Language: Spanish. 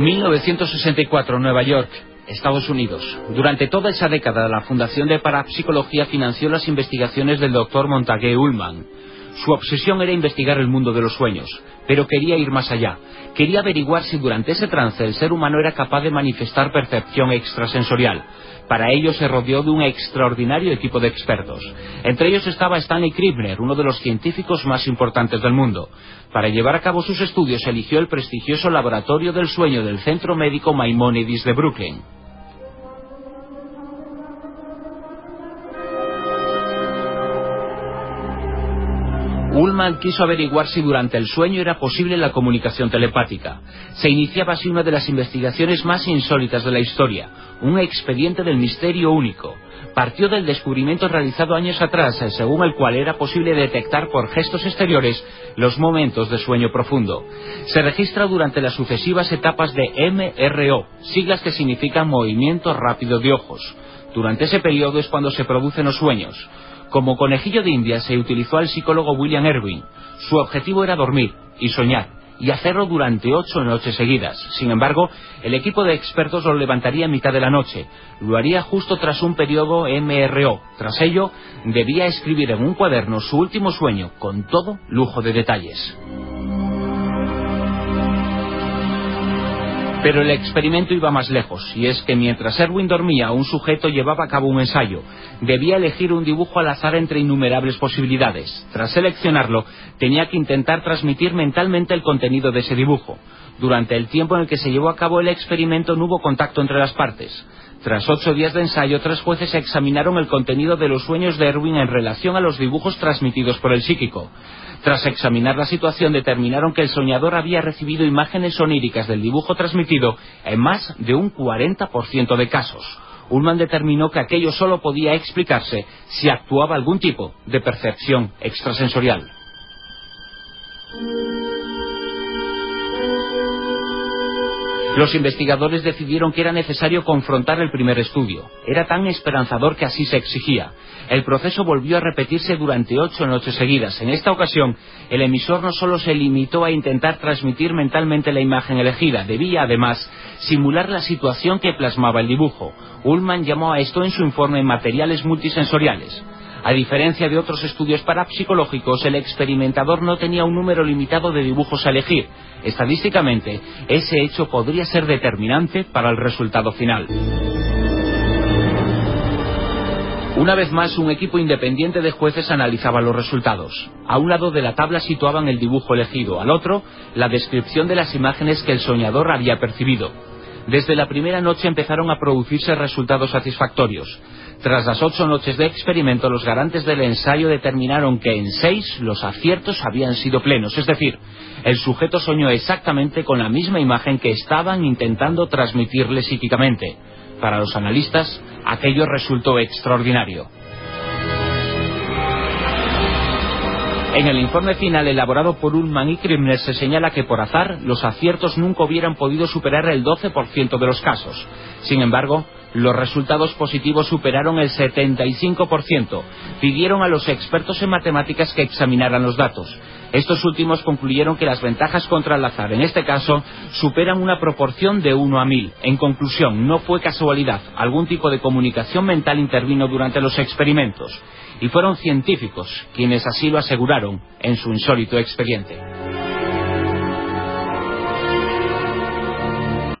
1964, Nueva York, Estados Unidos. Durante toda esa década, la Fundación de Parapsicología financió las investigaciones del doctor Montague Ullman. Su obsesión era investigar el mundo de los sueños, pero quería ir más allá. Quería averiguar si durante ese trance el ser humano era capaz de manifestar percepción extrasensorial. Para ello se rodeó de un extraordinario equipo de expertos. Entre ellos estaba Stanley Kriebner, uno de los científicos más importantes del mundo. Para llevar a cabo sus estudios eligió el prestigioso Laboratorio del Sueño del Centro Médico Maimonides de Brooklyn. Ullman quiso averiguar si durante el sueño era posible la comunicación telepática. Se iniciaba así una de las investigaciones más insólitas de la historia, un expediente del misterio único. Partió del descubrimiento realizado años atrás, según el cual era posible detectar por gestos exteriores los momentos de sueño profundo. Se registra durante las sucesivas etapas de MRO, siglas que significan movimiento rápido de ojos. Durante ese periodo es cuando se producen los sueños. Como conejillo de India se utilizó al psicólogo William Erwin. Su objetivo era dormir y soñar, y hacerlo durante ocho noches seguidas. Sin embargo, el equipo de expertos lo levantaría en mitad de la noche. Lo haría justo tras un periodo MRO. Tras ello, debía escribir en un cuaderno su último sueño, con todo lujo de detalles. Pero el experimento iba más lejos, y es que mientras Erwin dormía, un sujeto llevaba a cabo un ensayo. Debía elegir un dibujo al azar entre innumerables posibilidades. Tras seleccionarlo, tenía que intentar transmitir mentalmente el contenido de ese dibujo. Durante el tiempo en el que se llevó a cabo el experimento no hubo contacto entre las partes. Tras ocho días de ensayo, tres jueces examinaron el contenido de los sueños de Erwin en relación a los dibujos transmitidos por el psíquico. Tras examinar la situación determinaron que el soñador había recibido imágenes oníricas del dibujo transmitido en más de un 40% de casos. Ullman determinó que aquello solo podía explicarse si actuaba algún tipo de percepción extrasensorial. Los investigadores decidieron que era necesario confrontar el primer estudio. Era tan esperanzador que así se exigía. El proceso volvió a repetirse durante ocho noches seguidas. En esta ocasión, el emisor no solo se limitó a intentar transmitir mentalmente la imagen elegida, debía además simular la situación que plasmaba el dibujo. Ullman llamó a esto en su informe materiales multisensoriales. A diferencia de otros estudios parapsicológicos, el experimentador no tenía un número limitado de dibujos a elegir. Estadísticamente, ese hecho podría ser determinante para el resultado final. Una vez más, un equipo independiente de jueces analizaba los resultados. A un lado de la tabla situaban el dibujo elegido, al otro, la descripción de las imágenes que el soñador había percibido. Desde la primera noche empezaron a producirse resultados satisfactorios. Tras las ocho noches de experimento, los garantes del ensayo determinaron que en seis los aciertos habían sido plenos, es decir, el sujeto soñó exactamente con la misma imagen que estaban intentando transmitirle psíquicamente. Para los analistas, aquello resultó extraordinario. En el informe final elaborado por Ullman y Krimner se señala que por azar los aciertos nunca hubieran podido superar el 12% de los casos. Sin embargo, los resultados positivos superaron el 75%. Pidieron a los expertos en matemáticas que examinaran los datos. Estos últimos concluyeron que las ventajas contra el azar, en este caso, superan una proporción de 1 a 1000. En conclusión, no fue casualidad. Algún tipo de comunicación mental intervino durante los experimentos. Y fueron científicos quienes así lo aseguraron en su insólito expediente.